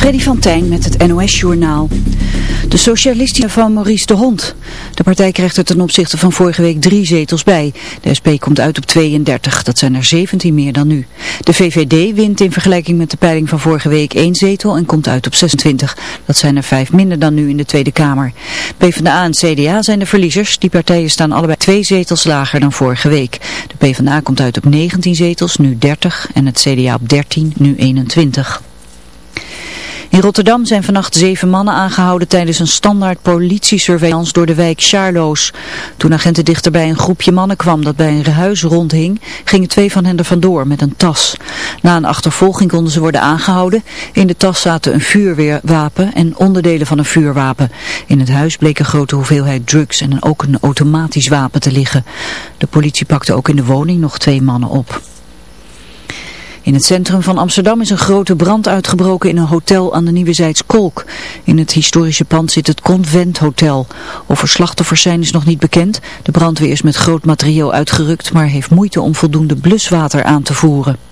Freddy van Tijn met het NOS-journaal. De socialistische van Maurice de Hond. De partij krijgt er ten opzichte van vorige week drie zetels bij. De SP komt uit op 32, dat zijn er 17 meer dan nu. De VVD wint in vergelijking met de peiling van vorige week één zetel en komt uit op 26. Dat zijn er vijf minder dan nu in de Tweede Kamer. PvdA en CDA zijn de verliezers. Die partijen staan allebei twee zetels lager dan vorige week. De PvdA komt uit op 19 zetels, nu 30 en het CDA op 13, nu 21. In Rotterdam zijn vannacht zeven mannen aangehouden tijdens een standaard politiesurveillance door de wijk Charloes. Toen agenten dichter bij een groepje mannen kwam dat bij een huis rondhing, gingen twee van hen er vandoor met een tas. Na een achtervolging konden ze worden aangehouden. In de tas zaten een vuurwapen en onderdelen van een vuurwapen. In het huis bleek een grote hoeveelheid drugs en ook een automatisch wapen te liggen. De politie pakte ook in de woning nog twee mannen op. In het centrum van Amsterdam is een grote brand uitgebroken in een hotel aan de Nieuwezijds Kolk. In het historische pand zit het Convent Hotel. Of er slachtoffers zijn is nog niet bekend. De brandweer is met groot materieel uitgerukt, maar heeft moeite om voldoende bluswater aan te voeren.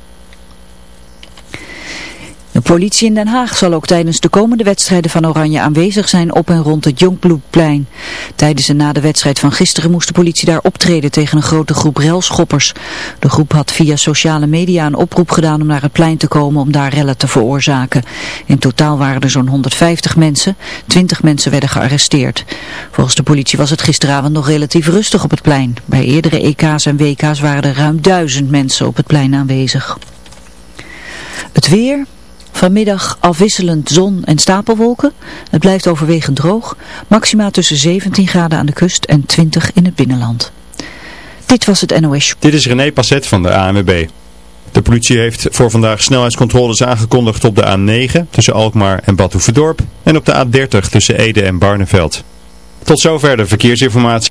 De politie in Den Haag zal ook tijdens de komende wedstrijden van Oranje aanwezig zijn op en rond het Jonkbloedplein. Tijdens en na de wedstrijd van gisteren moest de politie daar optreden tegen een grote groep relschoppers. De groep had via sociale media een oproep gedaan om naar het plein te komen om daar rellen te veroorzaken. In totaal waren er zo'n 150 mensen, 20 mensen werden gearresteerd. Volgens de politie was het gisteravond nog relatief rustig op het plein. Bij eerdere EK's en WK's waren er ruim duizend mensen op het plein aanwezig. Het weer... Vanmiddag afwisselend zon en stapelwolken. Het blijft overwegend droog. Maxima tussen 17 graden aan de kust en 20 in het binnenland. Dit was het NOS. Dit is René Passet van de ANWB. De politie heeft voor vandaag snelheidscontroles aangekondigd op de A9 tussen Alkmaar en Badhoevedorp en op de A30 tussen Ede en Barneveld. Tot zover de verkeersinformatie.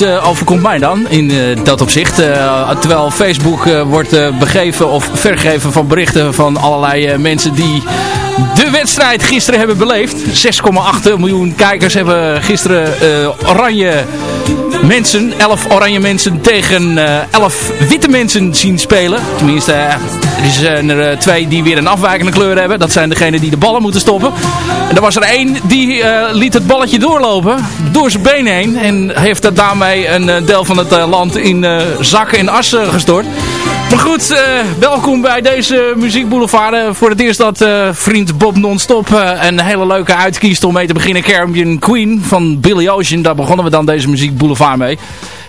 Uh, overkomt mij dan in uh, dat opzicht. Uh, terwijl Facebook wordt begeven of vergeven van berichten van allerlei mensen die de wedstrijd gisteren hebben beleefd. 6,8 miljoen kijkers hebben gisteren oranje mensen, 11 oranje mensen tegen 11 witte mensen zien spelen. Tenminste, er zijn er twee die weer een afwijkende kleur hebben. Dat zijn degenen die de ballen moeten stoppen. En er was er één die liet het balletje doorlopen, door zijn been heen. En heeft dat daarmee een deel van het land in zakken en assen gestort. Maar goed, welkom bij deze muziekboulevard. Voor het eerst dat vriend Bob Non-Stop een hele leuke uitkiest om mee te beginnen. Caribbean Queen van Billy Ocean. Daar begonnen we dan deze muziekboulevard mee.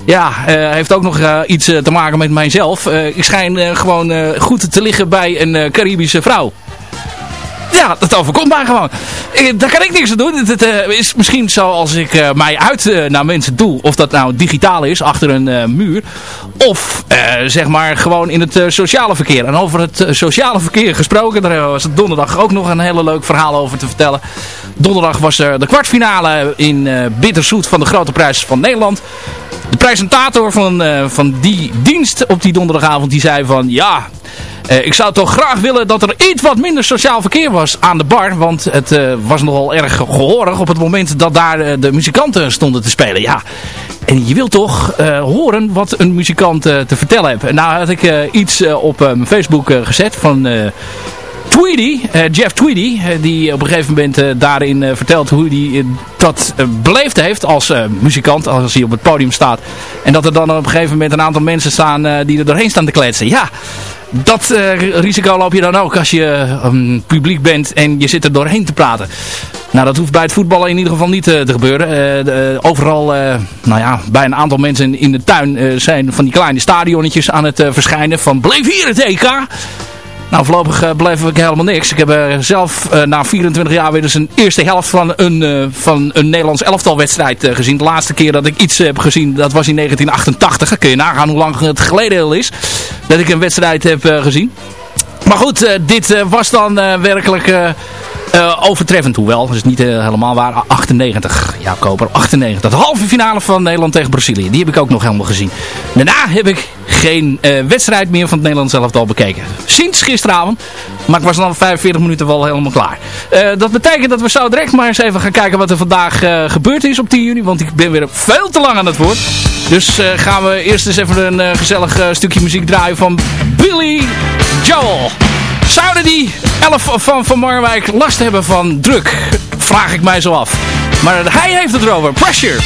Ja, heeft ook nog iets te maken met mijzelf. ik schijn gewoon goed te liggen bij een Caribische vrouw ja, dat overkomt mij gewoon. daar kan ik niks aan doen. Het, uh, is misschien zo als ik uh, mij uit naar mensen doe. Of dat nou digitaal is, achter een muur. Of zeg maar gewoon in het sociale verkeer. En over het sociale verkeer gesproken. Daar was het donderdag ook nog een hele leuk verhaal over te vertellen. Donderdag was er de kwartfinale in Bitterzoet van de Grote Prijs van Nederland. De presentator van, van die dienst op die donderdagavond die zei van... Ja, uh, ik zou toch graag willen dat er iets wat minder sociaal verkeer was aan de bar. Want het uh, was nogal erg gehoorig op het moment dat daar uh, de muzikanten stonden te spelen. Ja, en je wilt toch horen wat een muzikant te vertellen heeft. En nou had ik iets op mijn Facebook gezet van... Tweedy, Jeff Tweedy, die op een gegeven moment daarin vertelt hoe hij dat beleefd heeft als muzikant, als hij op het podium staat. En dat er dan op een gegeven moment een aantal mensen staan die er doorheen staan te kletsen. Ja, dat uh, risico loop je dan ook als je um, publiek bent en je zit er doorheen te praten. Nou, dat hoeft bij het voetballen in ieder geval niet uh, te gebeuren. Overal, nou ja, bij een aantal mensen in de tuin zijn van die kleine stadionnetjes aan het verschijnen van bleef hier het EK. Nou, voorlopig uh, bleef ik helemaal niks. Ik heb uh, zelf uh, na 24 jaar weer eens een eerste helft van een, van een Nederlands elftalwedstrijd gezien. De laatste keer dat ik iets heb gezien, dat was in 1988. Dan kun je nagaan hoe lang het geleden al is dat ik een wedstrijd heb gezien. Maar goed, dit was dan werkelijk uh, overtreffend, hoewel. Dat is niet uh, helemaal waar. 98, ja Koper, 98. De halve finale van Nederland tegen Brazilië. Die heb ik ook nog helemaal gezien. Daarna heb ik geen uh, wedstrijd meer van het Nederlands elftal bekeken. Sinds gisteravond. Maar ik was dan 45 minuten wel helemaal klaar. dat betekent dat we zo direct maar eens even gaan kijken wat er vandaag gebeurd is op 10 juni. Want ik ben weer veel te lang aan het woord. Dus gaan we eerst eens even een gezellig stukje muziek draaien van Billy Joel. Zouden die 11 van Van Marwijk last hebben van druk? Vraag ik mij zo af. Maar hij heeft het erover. Pressure.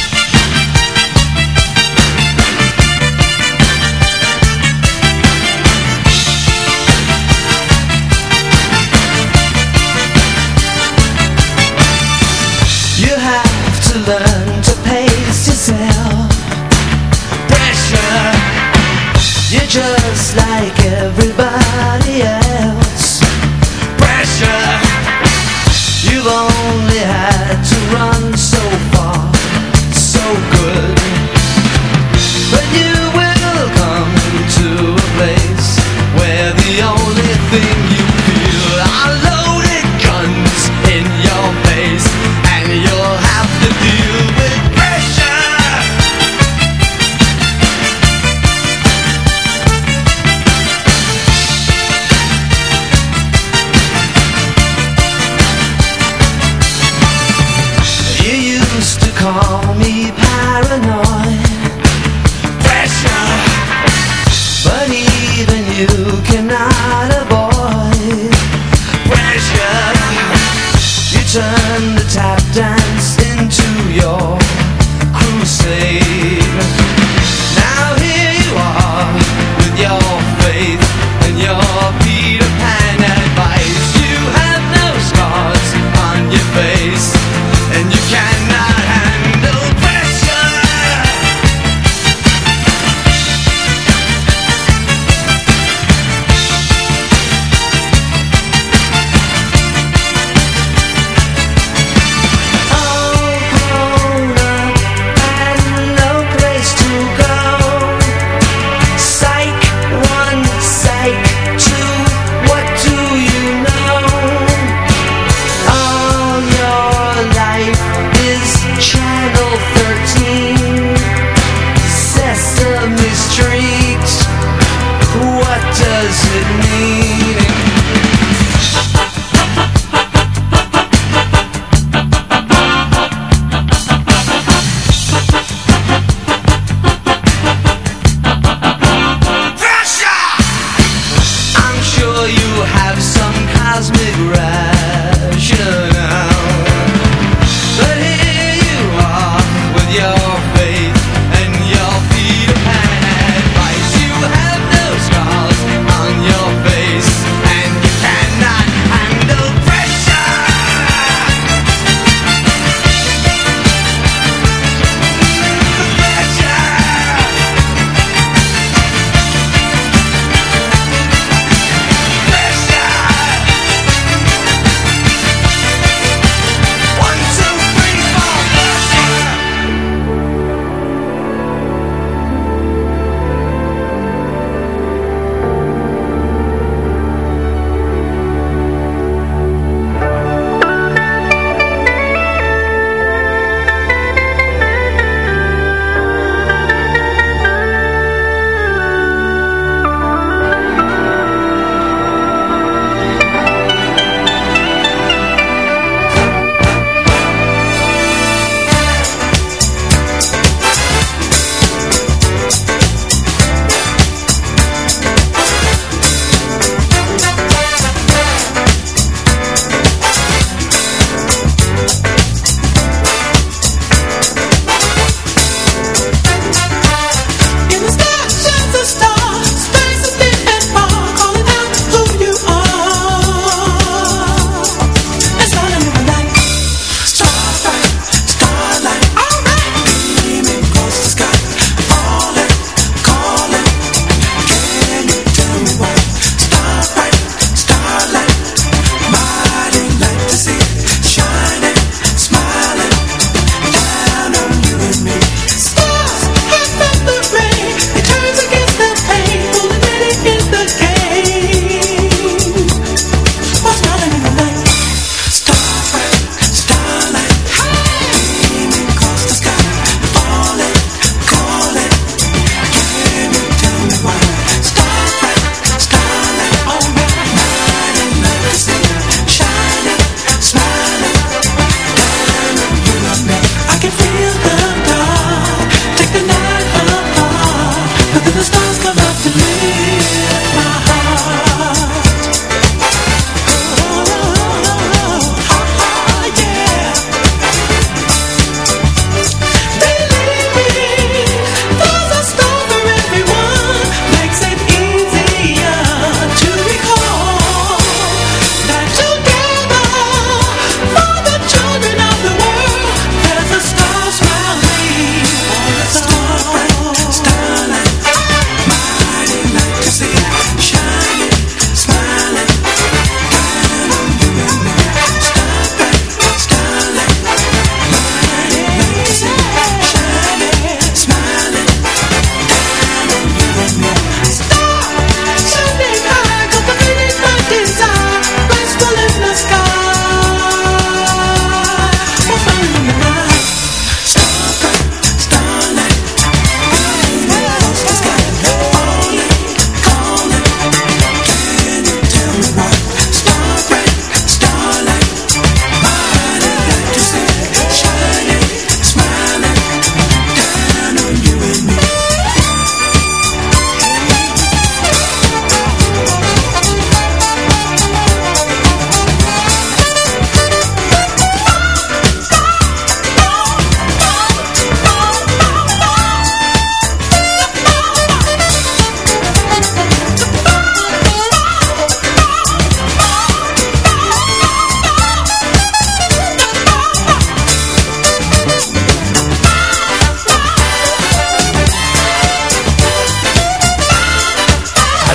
You have to learn to pace yourself. Pressure. You're just like everybody else. To run so far, so good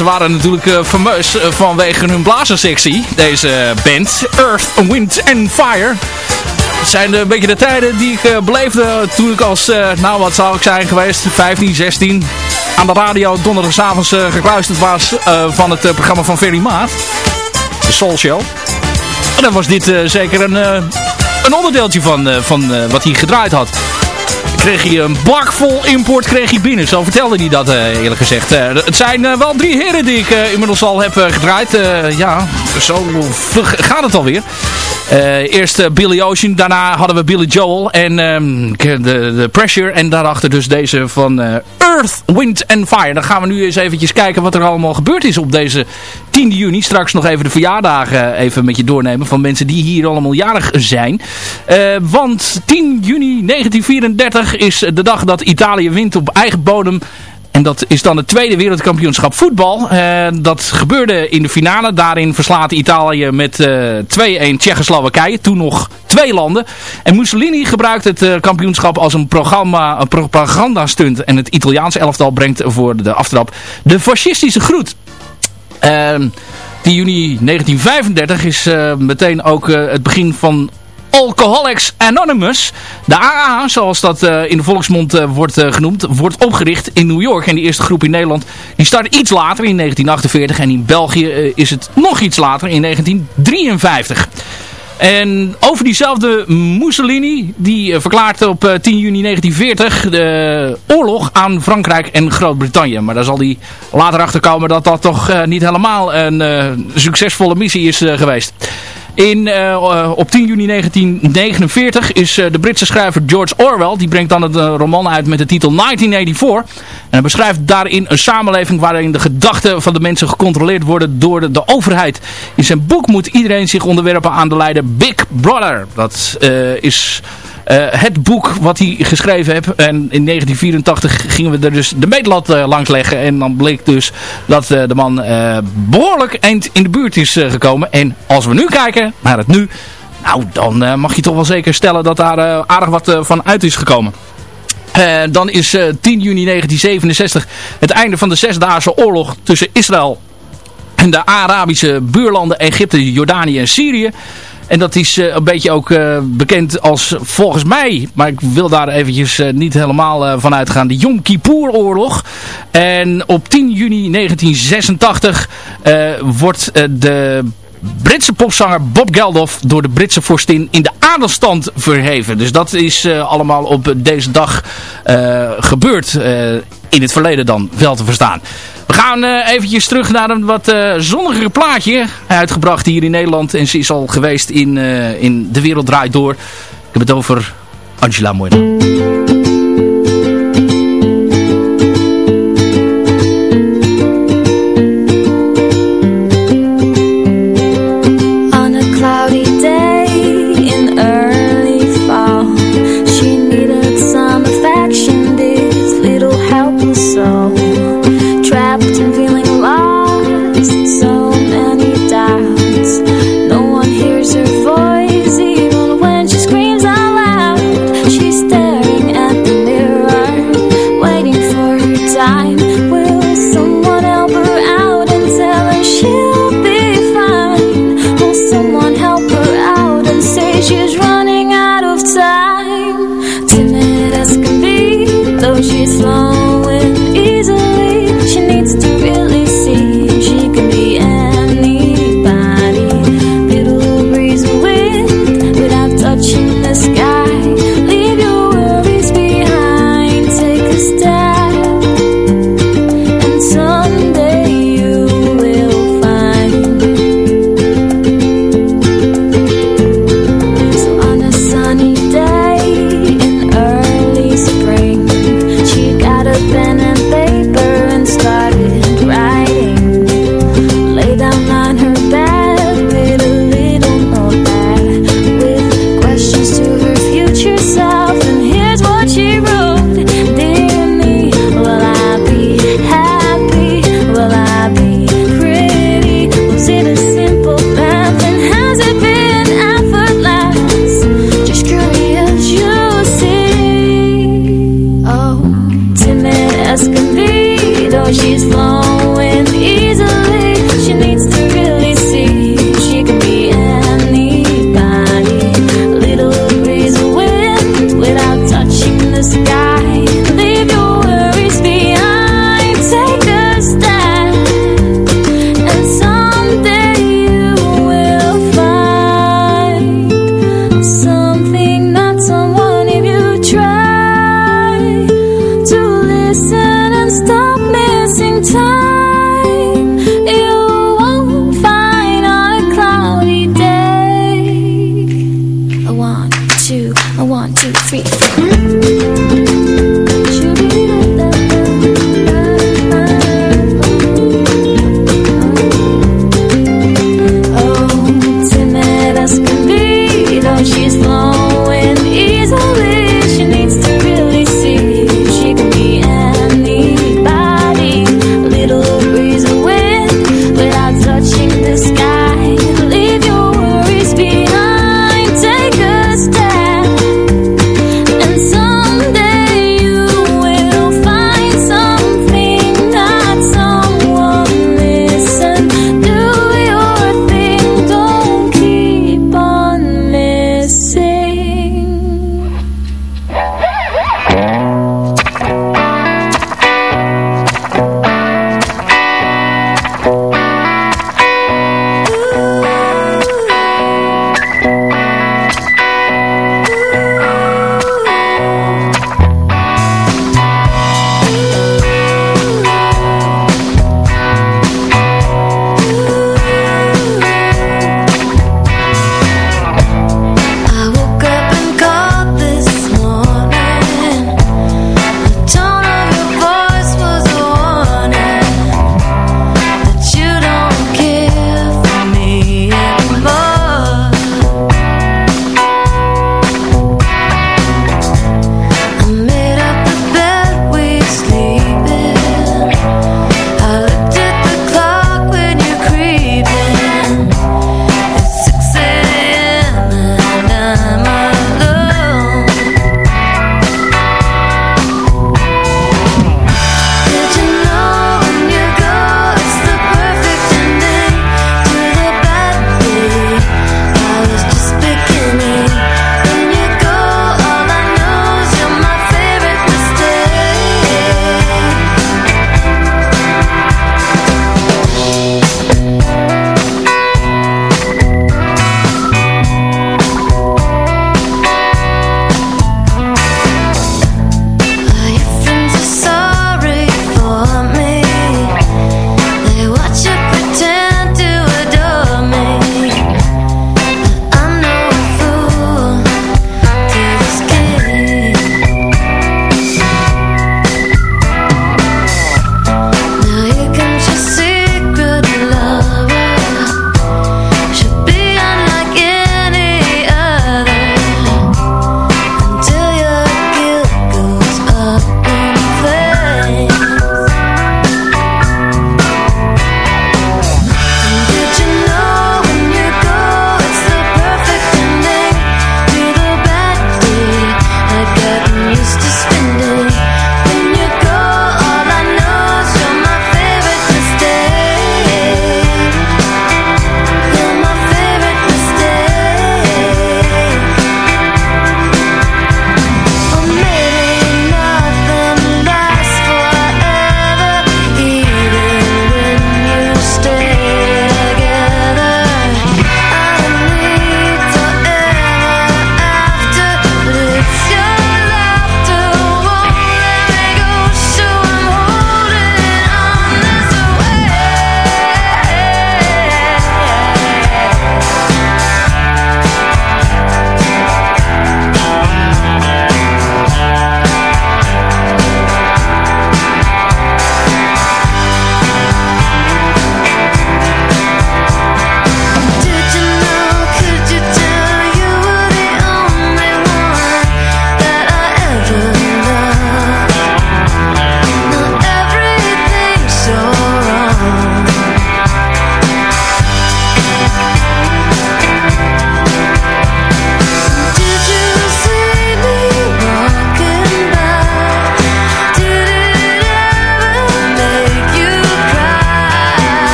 ze waren natuurlijk fameus uh, vanwege hun blazensectie. Deze band, Earth, Wind and Fire. Het zijn een beetje de tijden die ik beleefde toen ik als, nou wat zou ik zijn geweest, 15, 16... aan de radio donderdagavond gekluisterd was van het programma van Ferry Maat. De Soul Show. En dan was dit zeker een, een onderdeeltje van, van wat hij gedraaid had kreeg hij een bak vol import kreeg hij binnen. Zo vertelde hij dat uh, eerlijk gezegd. Uh, het zijn uh, wel drie heren die ik inmiddels al heb gedraaid. ja, zo gaat het alweer. Eerst Billy Ocean, daarna hadden we Billy Joel en um, de, de Pressure. En daarachter dus deze van Earth, Wind and Fire. Dan gaan we nu eens eventjes kijken wat er allemaal gebeurd is op deze 10 juni. Straks nog even de verjaardagen even met je doornemen van mensen die hier allemaal jarig zijn. want 10 juni 1934 is de dag dat Italië wint op eigen bodem. En dat is dan het tweede wereldkampioenschap voetbal. Uh, dat gebeurde in de finale. Daarin verslaat Italië met uh, 2-1 Tsjechoslowakije. Toen nog twee landen. En Mussolini gebruikt het uh, kampioenschap als een, programma, een propagandastunt. En het Italiaanse elftal brengt voor de aftrap de fascistische groet. 10 juni 1935 is meteen ook het begin van Alcoholics Anonymous. De AA, zoals dat uh, in de volksmond uh, wordt uh, genoemd, wordt opgericht in New York. En die eerste groep in Nederland die start iets later in 1948. En in België is het nog iets later in 1953. En over diezelfde Mussolini, die verklaart op 10 juni 1940 de oorlog aan Frankrijk en Groot-Brittannië. Maar daar zal hij later achter komen dat dat toch niet helemaal een succesvolle missie is geweest. In, uh, op 10 juni 1949 is uh, de Britse schrijver George Orwell, die brengt dan het roman uit met de titel 1984. En hij beschrijft daarin een samenleving waarin de gedachten van de mensen gecontroleerd worden door de, de overheid. In zijn boek moet iedereen zich onderwerpen aan de leider Big Brother. Dat is het boek wat hij geschreven heeft. En in 1984 gingen we er dus de meetlat uh, langs leggen. En dan bleek dus dat uh, de man behoorlijk eind in de buurt is gekomen. En als we nu kijken naar het nu. Nou, dan mag je toch wel zeker stellen dat daar aardig wat van uit is gekomen. dan is 10 juni 1967 het einde van de zesdaagse oorlog tussen Israël en de Arabische buurlanden Egypte, Jordanië en Syrië. En dat is uh, een beetje ook uh, bekend als volgens mij, maar ik wil daar eventjes uh, niet helemaal van uitgaan, de Yom oorlog. En op 10 juni 1986 wordt de Britse popzanger Bob Geldof door de Britse vorstin in de adelstand verheven. Dus dat is allemaal op deze dag gebeurd. in het verleden dan wel te verstaan. We gaan uh, eventjes terug naar een wat uh, zonnigere plaatje. Uitgebracht hier in Nederland. En ze is al geweest in, uh, in De Wereld Draait Door. Ik heb het over Angela Moorman.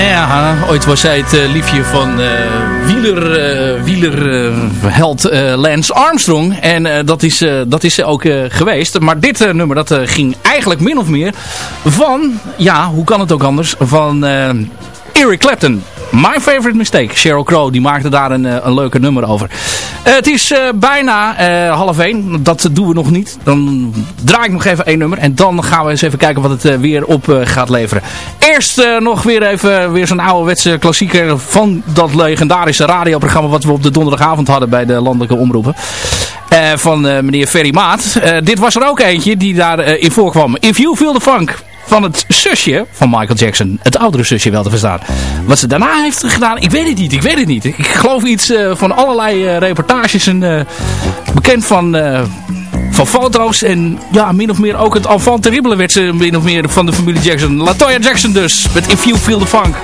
Ja, ooit was zij het uh, liefje van uh, wieler, uh, wielerheld Lance Armstrong. En dat, is, dat is ook geweest. Maar dit nummer dat ging eigenlijk min of meer van, ja, hoe kan het ook anders, van Eric Clapton. My Favorite Mistake. Sheryl Crow die maakte daar een, een leuke nummer over. het is bijna half één. Dat doen we nog niet. Dan draai ik nog even één nummer. En dan gaan we eens even kijken wat het weer op gaat leveren. Eerst nog weer even weer zo'n ouderwetse klassieker van dat legendarische radioprogramma wat we op de donderdagavond hadden bij de landelijke omroepen. van meneer Ferry Maat. dit was er ook eentje die daarin in voorkwam. If You Feel the Funk van het zusje van Michael Jackson. Het oudere zusje wel te verstaan. Wat ze daarna heeft gedaan, ik weet het niet. Ik weet het niet. Ik geloof iets uh, van allerlei uh, reportages. En, uh, bekend van, van foto's. En ja, min of meer ook het enfant terrible werd ze min of meer van de familie Jackson. Latoya Jackson dus. Met If You Feel the Funk.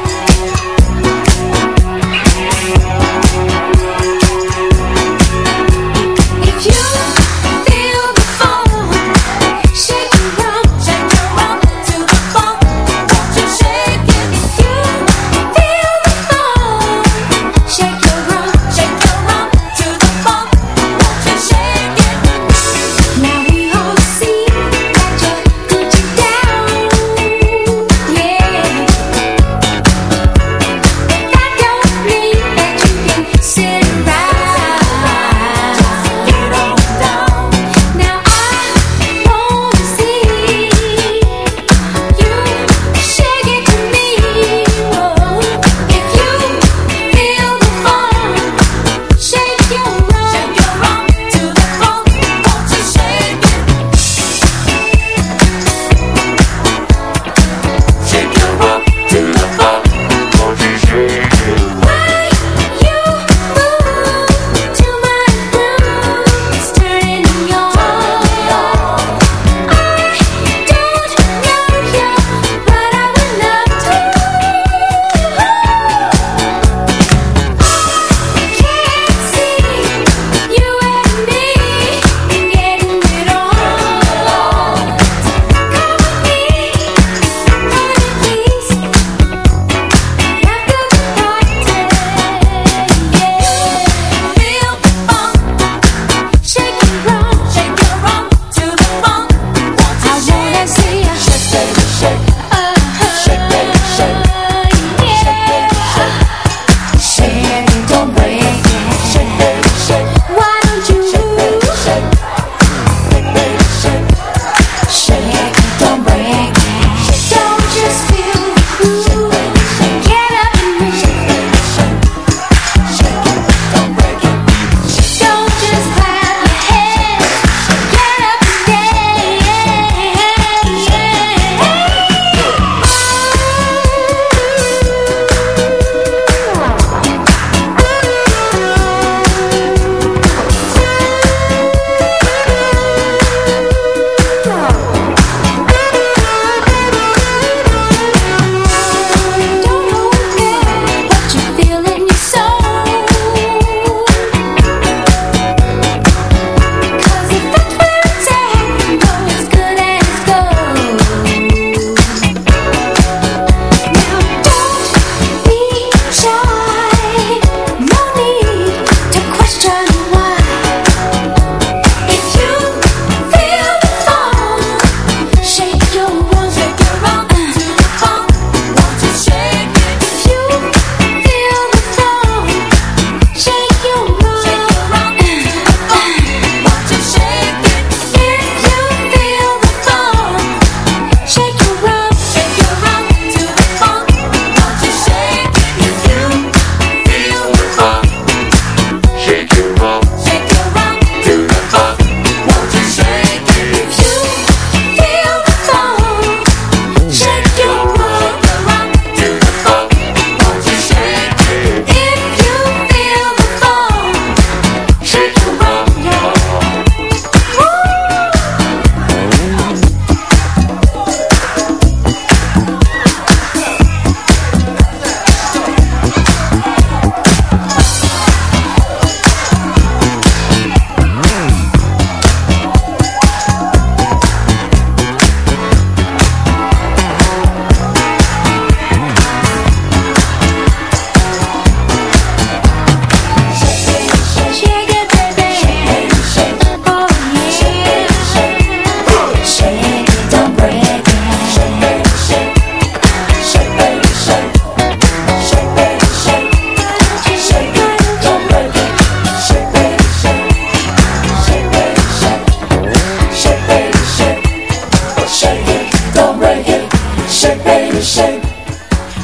Shake, baby, shake.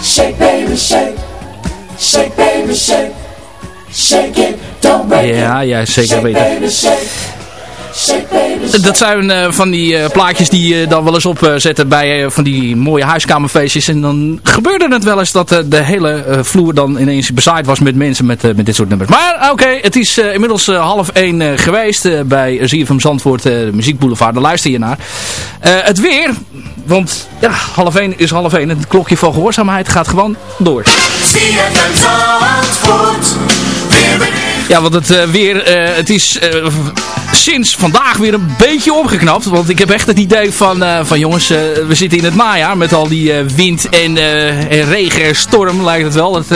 Shake, baby, shake. Shake, baby, shake. Shake it, don't break it. Ja, ja, zeker weten. Dat zijn uh, van die uh, plaatjes die je dan wel eens opzetten bij van die mooie huiskamerfeestjes. En dan gebeurde het wel eens dat de hele vloer dan ineens bezaaid was met mensen met, met dit soort nummers. Maar oké, het is inmiddels half één geweest bij ZFM Zandvoort, Muziekboulevard. Daar luister je naar. het weer, want ja, half één is half één. Het klokje van gehoorzaamheid gaat gewoon door. ZFM Zandvoort, ja, want het uh, weer, uh, het is uh, sinds vandaag weer een beetje opgeknapt. Want ik heb echt het idee van, van jongens, we zitten in het najaar met al die wind en, en, regen en storm lijkt het wel. Het,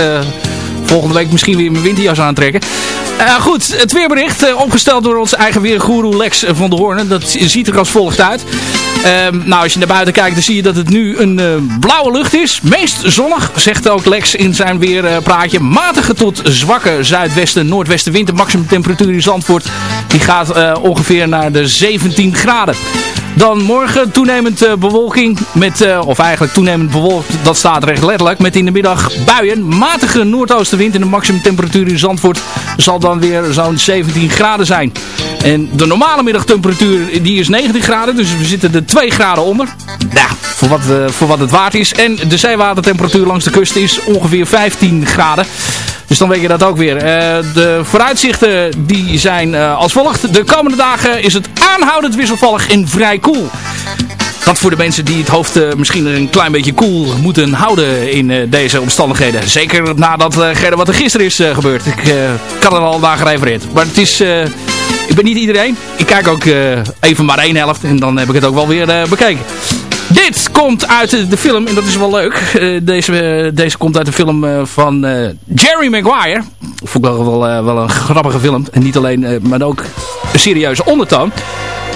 volgende week misschien weer mijn winterjas aantrekken. goed, het weerbericht opgesteld door onze eigen weergoeroe Lex van der Hoorn. Dat ziet er als volgt uit. Um, nou, als je naar buiten kijkt, dan zie je dat het nu een uh, blauwe lucht is. Meest zonnig, zegt ook Lex in zijn weerpraatje. Matige tot zwakke zuidwesten, noordwesten wind. De maximum temperatuur in Zandvoort die gaat ongeveer naar de 17 graden. Dan morgen toenemend uh, bewolking met, uh, of eigenlijk toenemend bewolkt, dat staat recht letterlijk, met in de middag buien. Matige noordoostenwind en de maximum temperatuur in Zandvoort zal dan weer zo'n 17 graden zijn. En de normale middagtemperatuur die is 19 graden, dus we zitten er 2 graden onder. Nou, voor wat, uh, voor wat het waard is. En de zeewatertemperatuur langs de kust is ongeveer 15 graden. Dus dan weet je dat ook weer. Uh, de vooruitzichten die zijn uh, als volgt. De komende dagen is het aanhoudend wisselvallig en vrij koel. Dat voor de mensen die het hoofd uh, misschien een klein beetje koel cool moeten houden in deze omstandigheden. Zeker nadat wat er gisteren is gebeurd. Ik kan er al naar gerefereerd. Maar het is... ben niet iedereen. Ik kijk ook even maar één helft. En dan heb ik het ook wel weer bekeken. Dit komt uit de film, en dat is wel leuk. Uh, deze, deze komt uit de film van Jerry Maguire. Vond ik wel, wel, wel een grappige film. En niet alleen, maar ook serieuze ondertoon.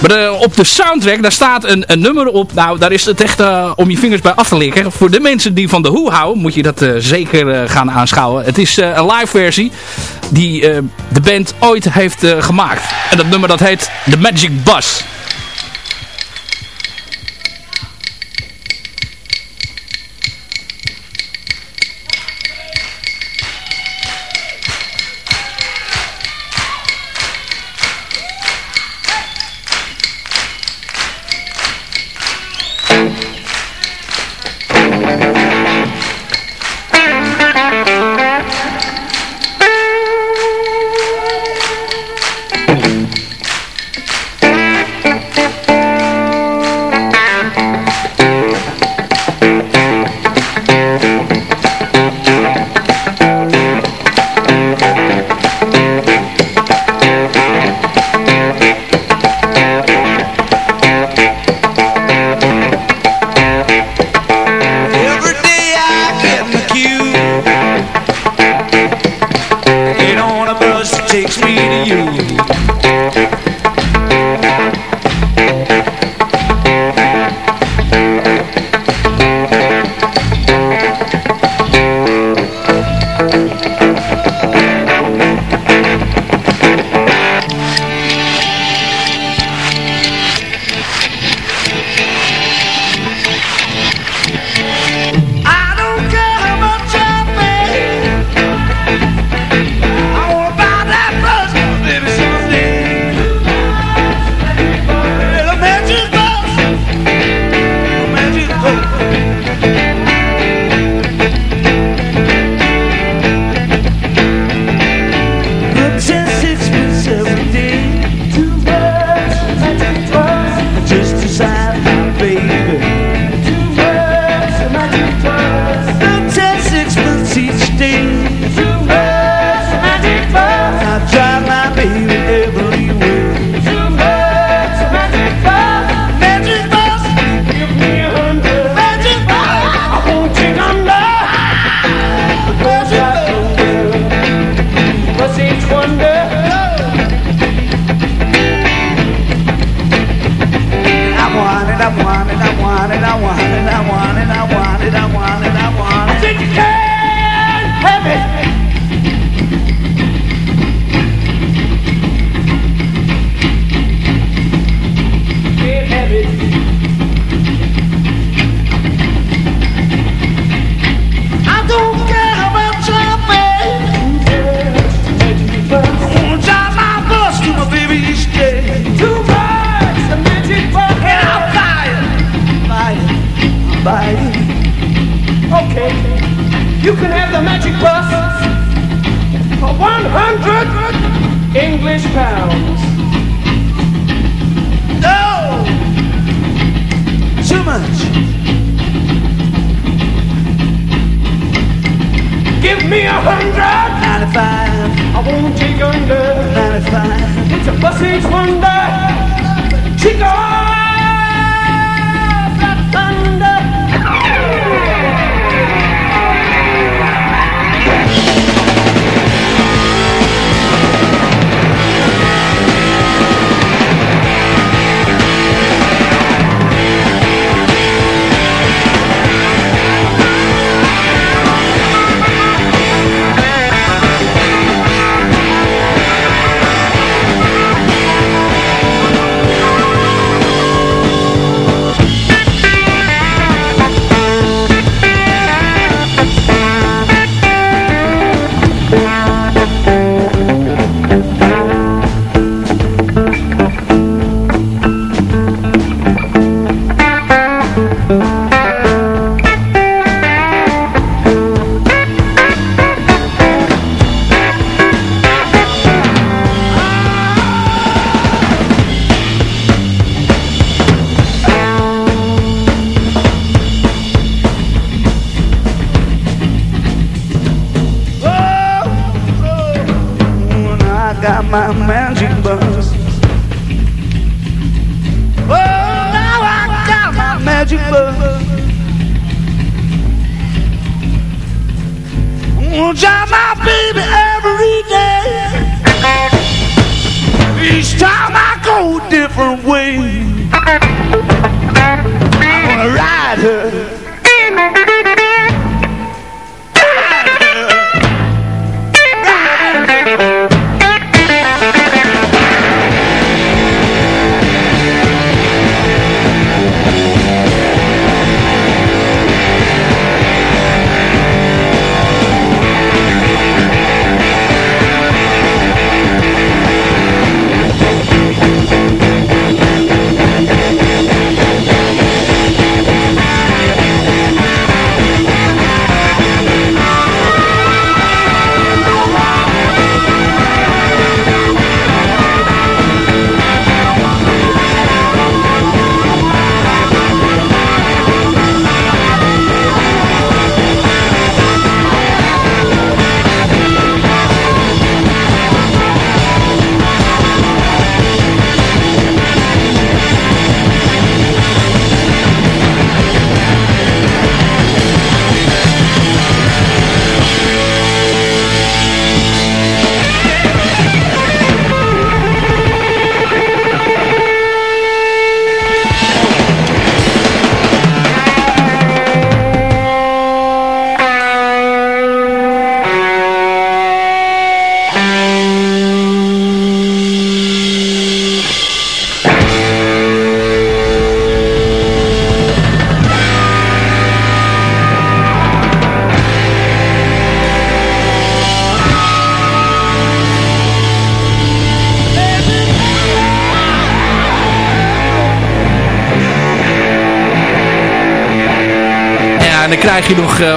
Maar op de soundtrack, daar staat een, een nummer op. Nou, daar is het echt om je vingers bij af te likken. Voor de mensen die van de Who houden, moet je dat zeker gaan aanschouwen. Het is een live versie die de band ooit heeft gemaakt. En dat nummer dat heet The Magic Bus. ঝন্ডা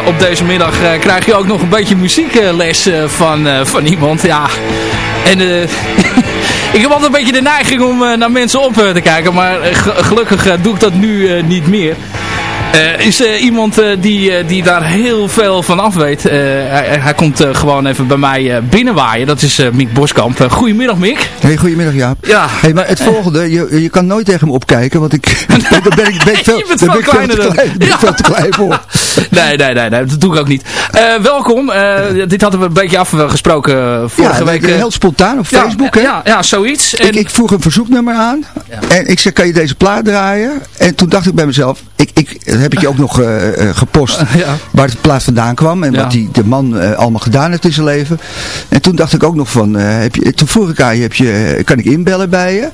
op deze middag eh, krijg je ook nog een beetje muziekles eh, van, eh, van iemand. Ja, en eh, ik heb altijd een beetje de neiging om eh, naar mensen op eh, te kijken, maar eh, ge- gelukkig eh, doe ik dat nu eh, niet meer. Eh, is eh, iemand eh, die, eh, die daar heel veel van af weet. Eh, hij, hij komt eh, gewoon even bij mij eh, binnenwaaien. Dat is eh, Mick Boskamp. Eh, goedemiddag Mick. Hey, goedemiddag Jaap. Ja. Hey, maar het volgende, je, je kan nooit tegen me opkijken, want ik, daar ben ik, ben ik veel, Je bent daar ben veel ik veel te kleiner dan- klein, ben ik Ja. veel te klein voor. Nee, nee, nee, nee, dat doe ik ook niet. Eh, welkom. Eh, dit hadden we een beetje afgesproken eh, vorige ja, week. eh, heel spontaan op ja, Facebook, hè? Ja, ja, zoiets. En, Ik, ik vroeg een verzoeknummer aan en ik zeg, kan je deze plaat draaien? En toen dacht ik bij mezelf, ik, ik, dat heb ik je ook nog gepost, Ja. waar de plaat vandaan kwam en Ja. wat die, de man allemaal gedaan heeft in zijn leven. En toen dacht ik ook nog van, eh, heb je, toen vroeg ik aan je, heb je, kan ik inbellen bij je?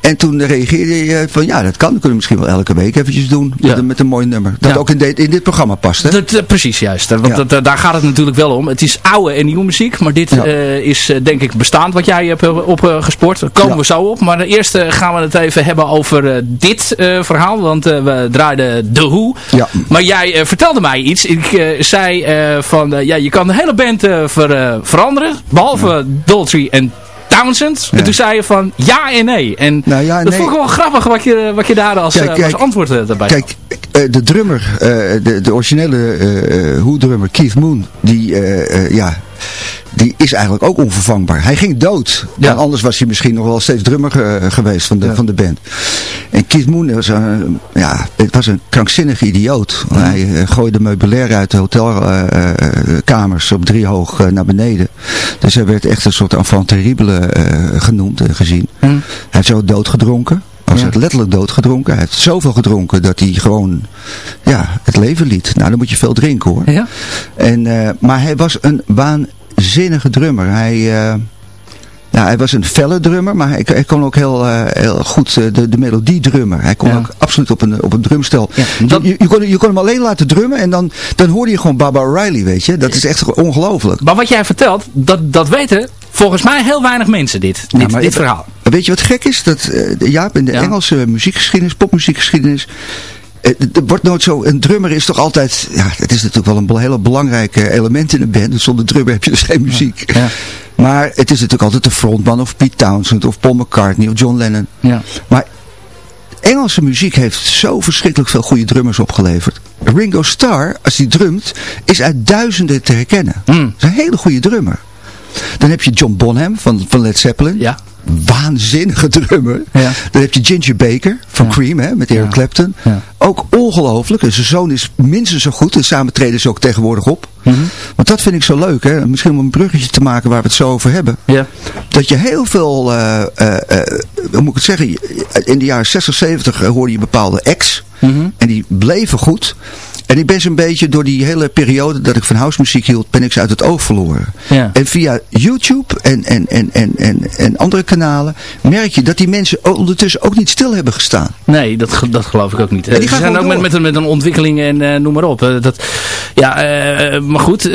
En toen reageerde je van, ja dat kan, dat kunnen we misschien wel elke week eventjes doen, Ja. met, een, met een mooi nummer. Dat Ja. ook in dit, in dit programma past, hè? Dat, eh, precies juist. Want Ja. dat, daar gaat het natuurlijk wel om. Het is oude en nieuwe muziek. Maar dit eh, is eh, denk ik bestaand wat jij hebt opgespoord. Daar komen we zo op. Maar eerst gaan we het even hebben over dit verhaal. Want we draaiden Who. Ja. Maar jij vertelde mij iets. Ik zei van ja, je kan de hele band ver, veranderen. Behalve Daltrey en Townsend. En toen zei je van ja en nee. En Nou ja dat vond ik wel grappig wat je, wat je daar als, Kijk, eh, kijk. als antwoord eh, daarbij Kijk, eh, de drummer, eh, de, de originele eh Who-drummer Keith Moon, die, eh, eh, ja, die is eigenlijk ook onvervangbaar. Hij ging dood. Ja. Anders was hij misschien nog wel steeds drummer eh, geweest van de, van de band. En Keith Moon was een, ja, het was een krankzinnige idioot. Hij eh, gooide meubilair uit de hotelkamers op drie hoog eh, naar beneden. Dus hij werd echt een soort enfant terrible eh, genoemd en gezien. Hij heeft zo doodgedronken. Hij was Ja. letterlijk doodgedronken. Hij heeft zoveel gedronken dat hij gewoon ja, het leven liet. Nou, dan moet je veel drinken hoor. Ja? En, eh, maar hij was een waanzinnige drummer. Hij, nou, hij was een felle drummer, maar hij, hij kon ook heel, eh, heel goed de, de melodie drummen. Hij kon Ja. ook absoluut op een, op een drumstel. Ja, dat- je, kon, je kon hem alleen laten drummen en dan, dan hoorde je gewoon Baba O'Reilly, weet je. Dat is echt ongelooflijk. Maar wat jij vertelt, dat, dat weten volgens mij heel weinig mensen dit, dit, maar dit verhaal. Weet je wat gek is? Dat, eh, Jaap, in de Ja. Engelse muziekgeschiedenis, popmuziekgeschiedenis... eh, Er wordt nooit zo, een drummer is toch altijd, ja, het is natuurlijk wel een hele belangrijke element in een band. Zonder drummer heb je dus geen muziek. Ja. Maar het is natuurlijk altijd de frontman of Pete Townsend of Paul McCartney of John Lennon. Ja. Maar Engelse muziek heeft zo verschrikkelijk veel goede drummers opgeleverd. Ringo Starr, als hij drumt, is uit duizenden te herkennen. Mm. Dat is een hele goede drummer. Dan heb je John Bonham van, van Led Zeppelin. Ja. Waanzinnige drummer. Ja. Dan heb je Ginger Baker van Ja. Cream hè, met Eric. Clapton. Ook ongelooflijk. En zijn zoon is minstens zo goed. En samen treden ze ook tegenwoordig op. Mhm. Want dat vind ik zo leuk. Hè? Misschien om een bruggetje te maken waar we het zo over hebben Ja. dat je heel veel, eh, eh, eh, hoe moet ik het zeggen, in de jaren 60, 70 hoorde je bepaalde acts. Mhm. En die bleven goed. En ik ben zo'n beetje door die hele periode dat ik van housemuziek hield, ben ik ze uit het oog verloren. Ja. En via YouTube en, en, en, en, en, en andere kanalen merk je dat die mensen ondertussen ook niet stil hebben gestaan. Nee, dat, dat geloof ik ook niet. die Ze gaan zijn ook met, met, een- met een ontwikkeling en eh, noem maar op. Eh, dat, ja, eh, maar goed,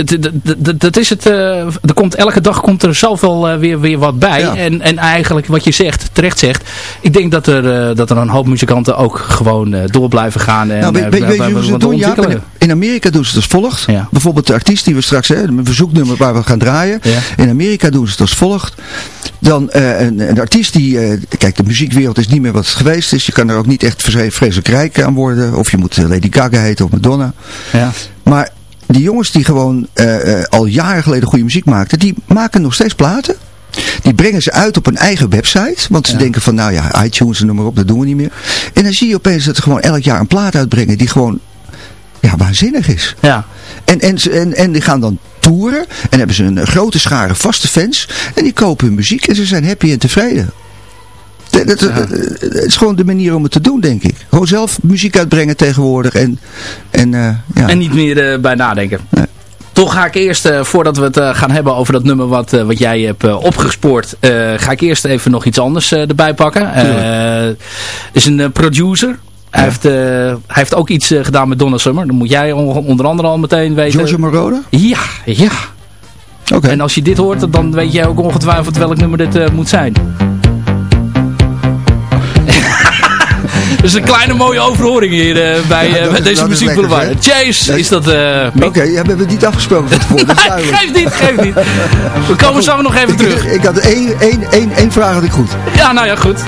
dat- is het. er komt, elke dag komt er zoveel weer, weer wat bij. Ja. En, en eigenlijk wat je zegt, terecht zegt. Ik denk dat er, dat er een hoop muzikanten ook gewoon door blijven gaan. En, nou, weet, je ze doen? Ja, in Amerika doen ze het als volgt. Ja. Bijvoorbeeld de artiest die we straks, hè, een verzoeknummer waar we gaan draaien. Ja. In Amerika doen ze het als volgt. Dan eh, een, een artiest die, eh, kijk de muziekwereld is niet meer wat het geweest is. Je kan er ook niet echt vre- vreselijk rijk aan worden. Of je moet eh, Lady Gaga heten of Madonna. Ja. Maar die jongens die gewoon al jaren geleden goede muziek maakten, die maken nog steeds platen. Die brengen ze uit op hun eigen website. Want ze Ja. denken van, nou ja, iTunes en noem maar op, dat doen we niet meer. En dan zie je opeens dat ze gewoon elk jaar een plaat uitbrengen die gewoon ja, waanzinnig is. Ja. En, en, en, en die gaan dan toeren. En hebben ze een grote schare vaste fans. En die kopen hun muziek en ze zijn happy en tevreden. Dat, dat- Het is gewoon de manier om het te doen, denk ik. Gewoon zelf muziek uitbrengen tegenwoordig. En, en, eh, ja. En niet meer eh, bij nadenken. Nee. Toch ga ik eerst, eh, voordat we het eh, gaan hebben over dat nummer wat, eh, wat jij hebt eh, opgespoord, eh, ga ik eerst even nog iets anders eh, erbij pakken. Eh is een eh, producer. Hij, heeft, eh, hij heeft ook iets eh, gedaan met Donna Summer. Dan moet jij on- onder andere al meteen weten. Giorgio Moroder? Ja, ja. Oké. En als je dit hoort, dan weet jij ook ongetwijfeld welk nummer dit eh, moet zijn. Dus een kleine mooie overhoring hier bij, Ja, dat bij is- deze is lekker, Chase is dat... Mick. Oké, ja, we hebben het niet afgesproken van tevoren. Is geef niet, geef niet. We komen zo nog even terug. Ik, ik had één, één, één, één vraag had ik goed. Ja, nou ja, goed.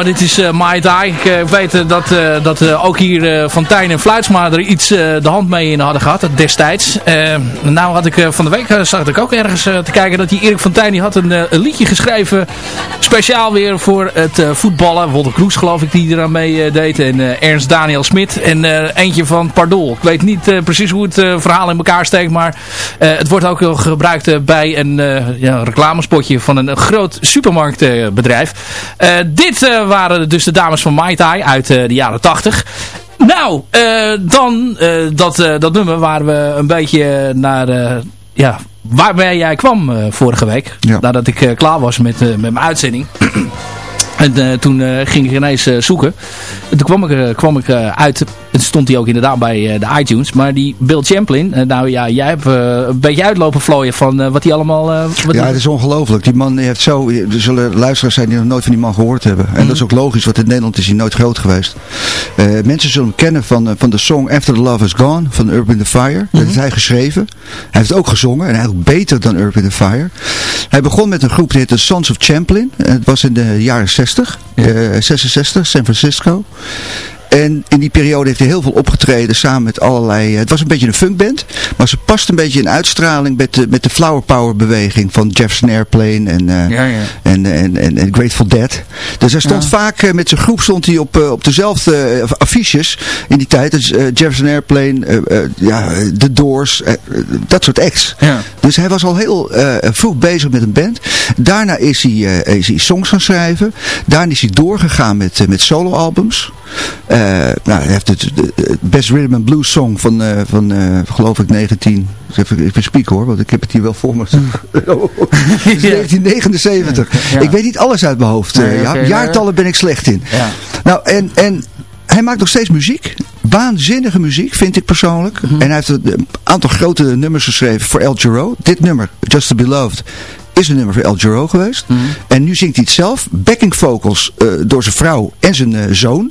Nou, dit is uh, Mai Tai. Ik uh, weet uh, dat, dat ook hier Fontijn en Fluitsma er iets de hand mee in hadden gehad, destijds. nou had ik van de week, zag ik ook ergens te kijken, dat die Erik Fontijn die had een, een liedje geschreven. Speciaal weer voor het voetballen. Wolter Kroes geloof ik die eraan mee deed. En Ernst Daniel Smit. En eentje van Pardol. Ik weet niet precies hoe het verhaal in elkaar steekt. Maar het wordt ook gebruikt bij een ja, reclamespotje van een, groot supermarktbedrijf. dit waren dus de dames van Mai Tai uit de jaren 80. Nou, dan dat, dat nummer waar we een beetje naar... ja, waarbij jij kwam vorige week. Ja. Nadat ik klaar was met, met mijn uitzending. En toen ging ik ineens zoeken. En toen kwam ik, kwam ik uit het stond hij ook inderdaad bij de iTunes. Maar die Bill Champlin, nou ja, jij hebt een beetje uitlopen vlooien van wat hij allemaal... Wat ja, het is ongelooflijk. Die man heeft zo... Er zullen luisteraars zijn die nog nooit van die man gehoord hebben. En dat is ook logisch, want in Nederland is hij nooit groot geweest. mensen zullen hem kennen van, van de song After the Love Is Gone van Urban the Fire. Dat heeft hij geschreven. Hij heeft ook gezongen en eigenlijk beter dan Urban the Fire. Hij begon met een groep die heette Sons of Champlin. Het was in de jaren 60, 66, San Francisco. En in die periode heeft hij heel veel opgetreden samen met allerlei... Het was een beetje een funkband, maar ze past een beetje in uitstraling met de, met de Flower Power beweging van Jefferson Airplane en, uh, ja, ja. En, en, en, en, Grateful Dead. Dus hij stond ja. vaak uh, met zijn groep stond hij op, uh, op dezelfde affiches in die tijd. Dus, Jefferson Airplane, ja, The Doors, dat soort acts. Dus hij was al heel vroeg bezig met een band. Daarna is hij, is hij songs gaan schrijven. Daarna is hij doorgegaan met, met soloalbums. Uh, nou, hij heeft het, Best Rhythm and Blues Song van, uh, van uh, geloof ik 19... Even, even spieken hoor, want ik heb het hier wel voor me. 1979. Ja. Ik weet niet alles uit mijn hoofd. Nee, ja. Jaartallen ben ik slecht in. Ja. Nou, en, en hij maakt nog steeds muziek. waanzinnige muziek, vind ik persoonlijk. En hij heeft een aantal grote nummers geschreven voor El Giro. Dit nummer, Just to Be Loved, is een nummer voor El Giro geweest. En nu zingt hij het zelf. Backing vocals eh, door zijn vrouw en zijn eh, zoon.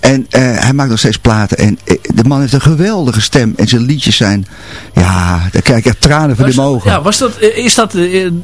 En eh, hij maakt nog steeds platen. En eh, de man heeft een geweldige stem. En zijn liedjes zijn... Ja, daar krijg ik echt tranen van in mijn ogen. Ja, was dat, eh, is dat,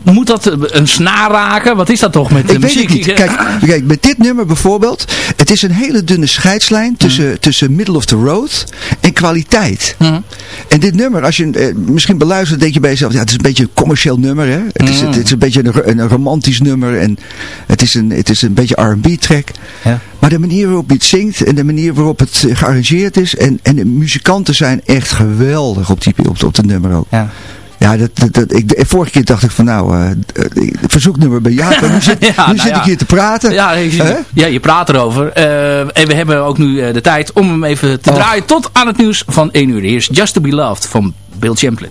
moet dat een snaar raken? Wat is dat toch met de Ik weet muziek? het niet. Kijk, kijk, met dit nummer bijvoorbeeld. Het is een hele dunne scheidslijn tussen, tussen middle of the road en kwaliteit. Mhm. En dit nummer, als je misschien beluistert, denk je bij jezelf, ja, het is een beetje een commercieel nummer. Hè? Het, is, Mhm. het is een beetje een, een romantisch nummer en het is een, het is een beetje R&B track. Ja. Maar de manier waarop hij het zingt en de manier waarop het eh, gearrangeerd is en, en de muzikanten zijn echt geweldig op, die, op, op het nummer ook. Ja. Ja, dat, dat, dat- ik, vorige keer dacht ik van nou, eh, eh, verzoeknummer bij en nu zit, Ja, nu nou zit ja. ik hier te praten. Ja, Hè? ja, je praat erover. En we hebben ook nu de tijd om hem even te Och. draaien tot aan het nieuws van 1 uur. Is Just to Be Loved van Bill Champlin.